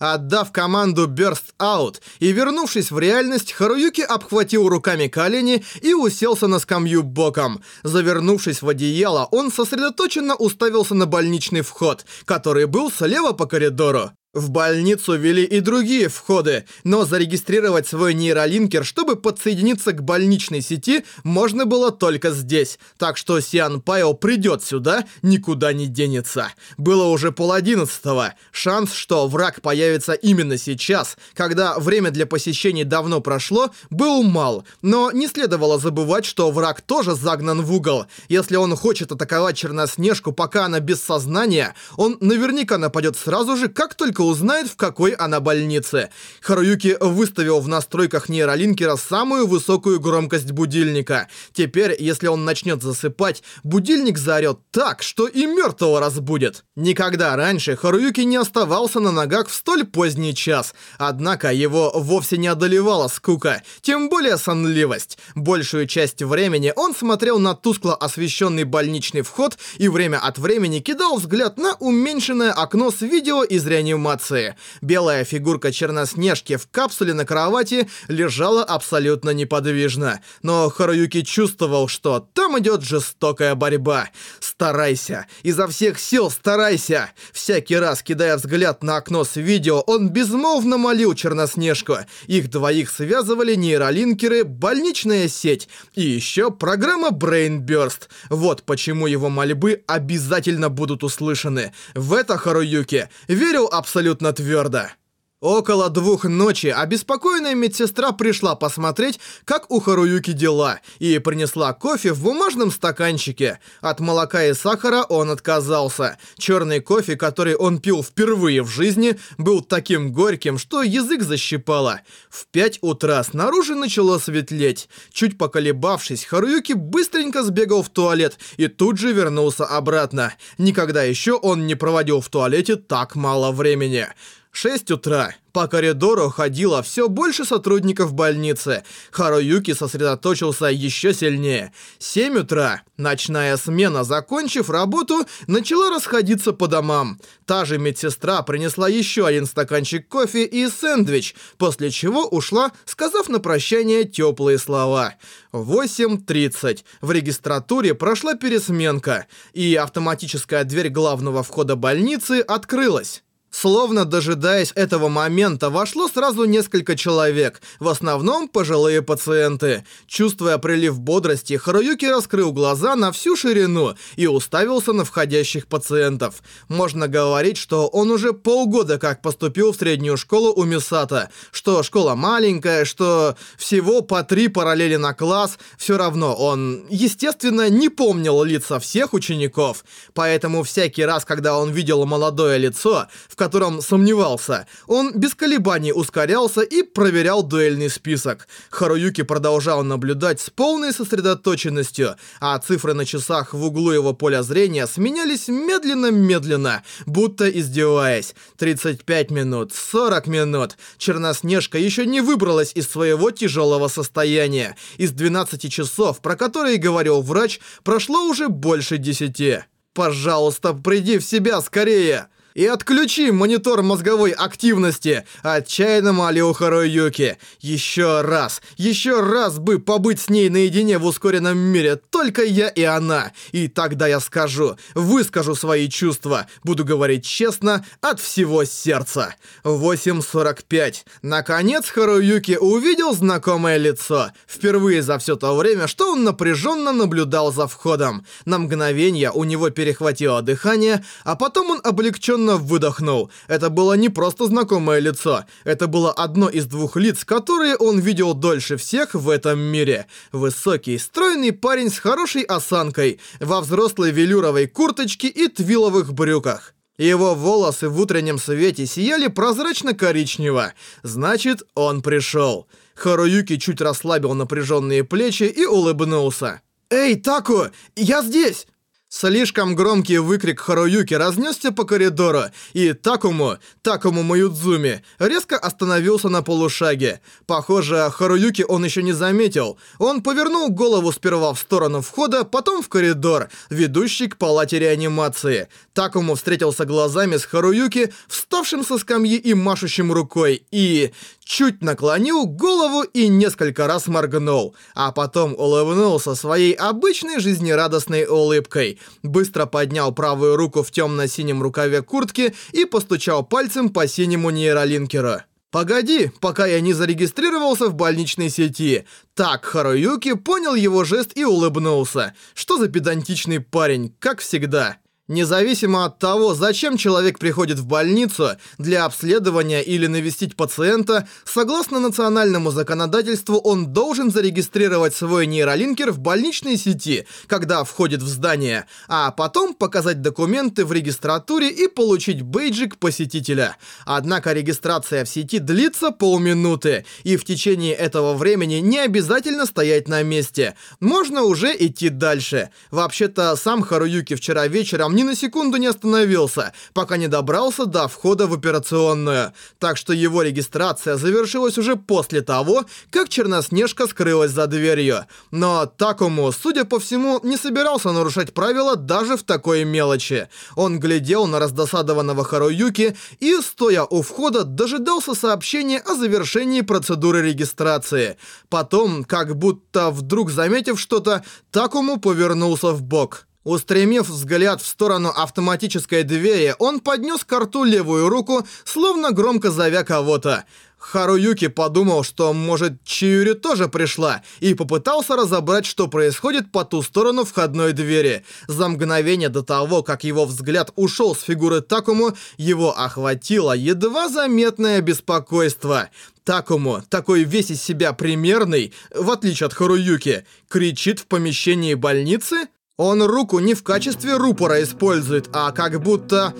Отдав команду Burst Out и вернувшись в реальность, Харуюки обхватил руками колени и уселся на скамью боком. Завернувшись в одеяло, он сосредоточенно уставился на больничный вход, который был слева по коридору. В больницу вели и другие входы, но зарегистрировать свой нейролинкер, чтобы подсоединиться к больничной сети, можно было только здесь. Так что Сиан Пайо придет сюда, никуда не денется. Было уже пол одиннадцатого. Шанс, что враг появится именно сейчас, когда время для посещений давно прошло, был мал. Но не следовало забывать, что враг тоже загнан в угол. Если он хочет атаковать Черноснежку, пока она без сознания, он наверняка нападет сразу же, как только только узнает, в какой она больнице. Харуюки выставил в настройках нейролинкера самую высокую громкость будильника. Теперь, если он начнет засыпать, будильник заорет так, что и мертвого разбудит. Никогда раньше Харуюки не оставался на ногах в столь поздний час. Однако его вовсе не одолевала скука, тем более сонливость. Большую часть времени он смотрел на тускло освещенный больничный вход и время от времени кидал взгляд на уменьшенное окно с видео из реанимации информации. Белая фигурка Черноснежки в капсуле на кровати лежала абсолютно неподвижно. Но Харуюки чувствовал, что там идет жестокая борьба. Старайся. Изо всех сил старайся. Всякий раз, кидая взгляд на окно с видео, он безмолвно молил Черноснежку. Их двоих связывали нейролинкеры, больничная сеть и еще программа Brain Burst. Вот почему его мольбы обязательно будут услышаны. В это Харуюки верил абсолютно абсолютно твердо. Около двух ночи обеспокоенная медсестра пришла посмотреть, как у Харуюки дела, и принесла кофе в бумажном стаканчике. От молока и сахара он отказался. Черный кофе, который он пил впервые в жизни, был таким горьким, что язык защипало. В пять утра снаружи начало светлеть. Чуть поколебавшись, Харуюки быстренько сбегал в туалет и тут же вернулся обратно. Никогда еще он не проводил в туалете так мало времени. 6 утра. По коридору ходило все больше сотрудников больницы. Харуюки сосредоточился еще сильнее. 7 утра. Ночная смена, закончив работу, начала расходиться по домам. Та же медсестра принесла еще один стаканчик кофе и сэндвич, после чего ушла, сказав на прощание теплые слова. 8.30. В регистратуре прошла пересменка, и автоматическая дверь главного входа больницы открылась. Словно дожидаясь этого момента, вошло сразу несколько человек, в основном пожилые пациенты. Чувствуя прилив бодрости, Харуюки раскрыл глаза на всю ширину и уставился на входящих пациентов. Можно говорить, что он уже полгода как поступил в среднюю школу у Мисата, что школа маленькая, что всего по три параллели на класс, все равно он, естественно, не помнил лица всех учеников. Поэтому всякий раз, когда он видел молодое лицо, в котором сомневался. Он без колебаний ускорялся и проверял дуэльный список. Харуюки продолжал наблюдать с полной сосредоточенностью, а цифры на часах в углу его поля зрения сменялись медленно-медленно, будто издеваясь. 35 минут, 40 минут. Черноснежка еще не выбралась из своего тяжелого состояния. Из 12 часов, про которые говорил врач, прошло уже больше 10. «Пожалуйста, приди в себя скорее!» И отключи монитор мозговой активности, отчаянно молил Харуюки. Еще раз, еще раз бы побыть с ней наедине в ускоренном мире, только я и она. И тогда я скажу, выскажу свои чувства, буду говорить честно, от всего сердца. 8.45. Наконец Харуюки увидел знакомое лицо. Впервые за все то время, что он напряженно наблюдал за входом. На мгновение у него перехватило дыхание, а потом он облегченно облегченно выдохнул. Это было не просто знакомое лицо. Это было одно из двух лиц, которые он видел дольше всех в этом мире. Высокий, стройный парень с хорошей осанкой, во взрослой велюровой курточке и твиловых брюках. Его волосы в утреннем свете сияли прозрачно-коричнево. Значит, он пришел. Харуюки чуть расслабил напряженные плечи и улыбнулся. «Эй, Таку, я здесь!» Слишком громкий выкрик Харуюки разнесся по коридору, и Такому, Такому Маюдзуми, резко остановился на полушаге. Похоже, Харуюки он еще не заметил. Он повернул голову сперва в сторону входа, потом в коридор, ведущий к палате реанимации. Такому встретился глазами с Харуюки, вставшим со скамьи и машущим рукой, и чуть наклонил голову и несколько раз моргнул, а потом улыбнулся своей обычной жизнерадостной улыбкой, быстро поднял правую руку в темно-синем рукаве куртки и постучал пальцем по синему нейролинкеру. «Погоди, пока я не зарегистрировался в больничной сети». Так Харуюки понял его жест и улыбнулся. Что за педантичный парень, как всегда. Независимо от того, зачем человек приходит в больницу для обследования или навестить пациента, согласно национальному законодательству он должен зарегистрировать свой нейролинкер в больничной сети, когда входит в здание, а потом показать документы в регистратуре и получить бейджик посетителя. Однако регистрация в сети длится полминуты, и в течение этого времени не обязательно стоять на месте. Можно уже идти дальше. Вообще-то сам Харуюки вчера вечером ни на секунду не остановился, пока не добрался до входа в операционную. Так что его регистрация завершилась уже после того, как Черноснежка скрылась за дверью. Но Такому, судя по всему, не собирался нарушать правила даже в такой мелочи. Он глядел на раздосадованного Харуюки и, стоя у входа, дожидался сообщения о завершении процедуры регистрации. Потом, как будто вдруг заметив что-то, Такому повернулся в бок. Устремив взгляд в сторону автоматической двери, он поднес к рту левую руку, словно громко зовя кого-то. Харуюки подумал, что, может, Чиюри тоже пришла, и попытался разобрать, что происходит по ту сторону входной двери. За мгновение до того, как его взгляд ушел с фигуры Такому, его охватило едва заметное беспокойство. Такому, такой весь из себя примерный, в отличие от Харуюки, кричит в помещении больницы? Он руку не в качестве рупора использует, а как будто...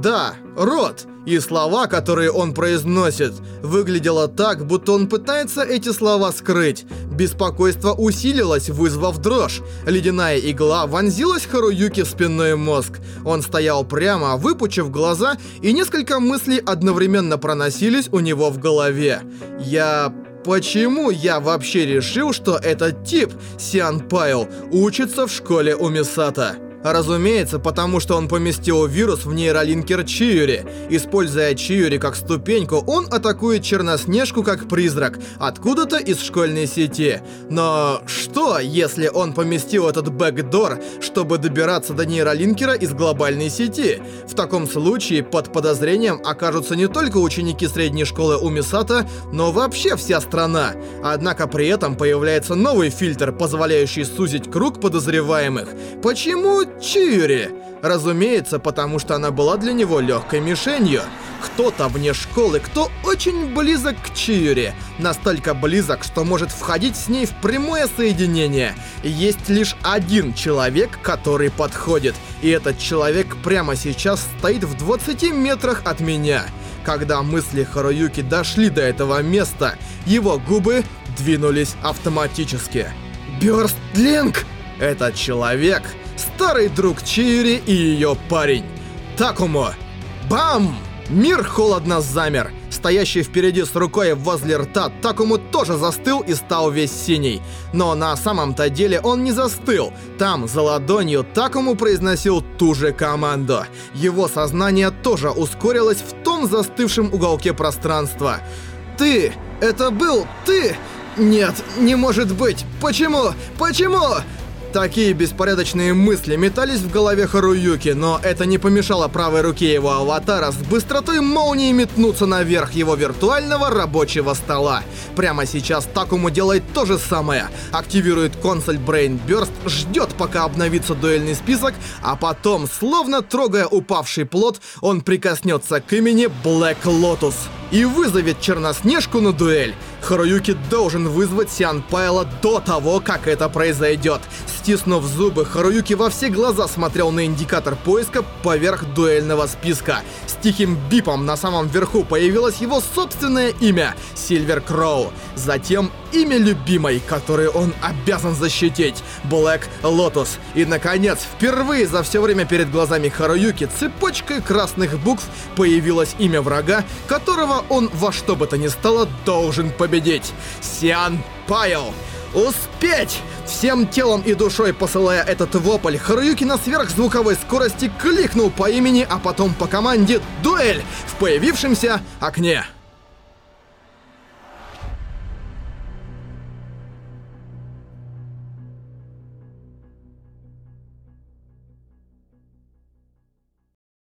Да, рот. И слова, которые он произносит, выглядело так, будто он пытается эти слова скрыть. Беспокойство усилилось, вызвав дрожь. Ледяная игла вонзилась Харуюки в спинной мозг. Он стоял прямо, выпучив глаза, и несколько мыслей одновременно проносились у него в голове. «Я Почему я вообще решил, что этот тип, Сиан Пайл, учится в школе у Мисата? Разумеется, потому что он поместил вирус в нейролинкер Чиури. Используя Чиури как ступеньку, он атакует Черноснежку как призрак, откуда-то из школьной сети. Но что, если он поместил этот бэкдор, чтобы добираться до нейролинкера из глобальной сети? В таком случае под подозрением окажутся не только ученики средней школы Умисата, но вообще вся страна. Однако при этом появляется новый фильтр, позволяющий сузить круг подозреваемых. Почему Чири. Разумеется, потому что она была для него легкой мишенью. Кто-то вне школы, кто очень близок к Чиури. Настолько близок, что может входить с ней в прямое соединение. Есть лишь один человек, который подходит. И этот человек прямо сейчас стоит в 20 метрах от меня. Когда мысли Харуюки дошли до этого места, его губы двинулись автоматически. Бёрстлинг! Этот человек старый друг Чири и ее парень. Такому. Бам! Мир холодно замер. Стоящий впереди с рукой возле рта Такому тоже застыл и стал весь синий. Но на самом-то деле он не застыл. Там, за ладонью, Такому произносил ту же команду. Его сознание тоже ускорилось в том застывшем уголке пространства. «Ты! Это был ты!» «Нет, не может быть! Почему? Почему?» Такие беспорядочные мысли метались в голове Харуюки, но это не помешало правой руке его аватара с быстротой молнии метнуться наверх его виртуального рабочего стола. Прямо сейчас Такому делает то же самое. Активирует консоль Brain Burst, ждет пока обновится дуэльный список, а потом, словно трогая упавший плод, он прикоснется к имени Black Lotus и вызовет Черноснежку на дуэль. Харуюки должен вызвать Сиан Пайла до того, как это произойдет. Стиснув зубы, Харуюки во все глаза смотрел на индикатор поиска поверх дуэльного списка. С тихим бипом на самом верху появилось его собственное имя — Сильвер Кроу. Затем имя любимой, которое он обязан защитить — Блэк Лотус. И, наконец, впервые за все время перед глазами Харуюки цепочкой красных букв появилось имя врага, которого он во что бы то ни стало должен победить. Сиан Пайл. Успеть! Всем телом и душой посылая этот вопль, Харуюки на сверхзвуковой скорости кликнул по имени, а потом по команде «Дуэль» в появившемся окне.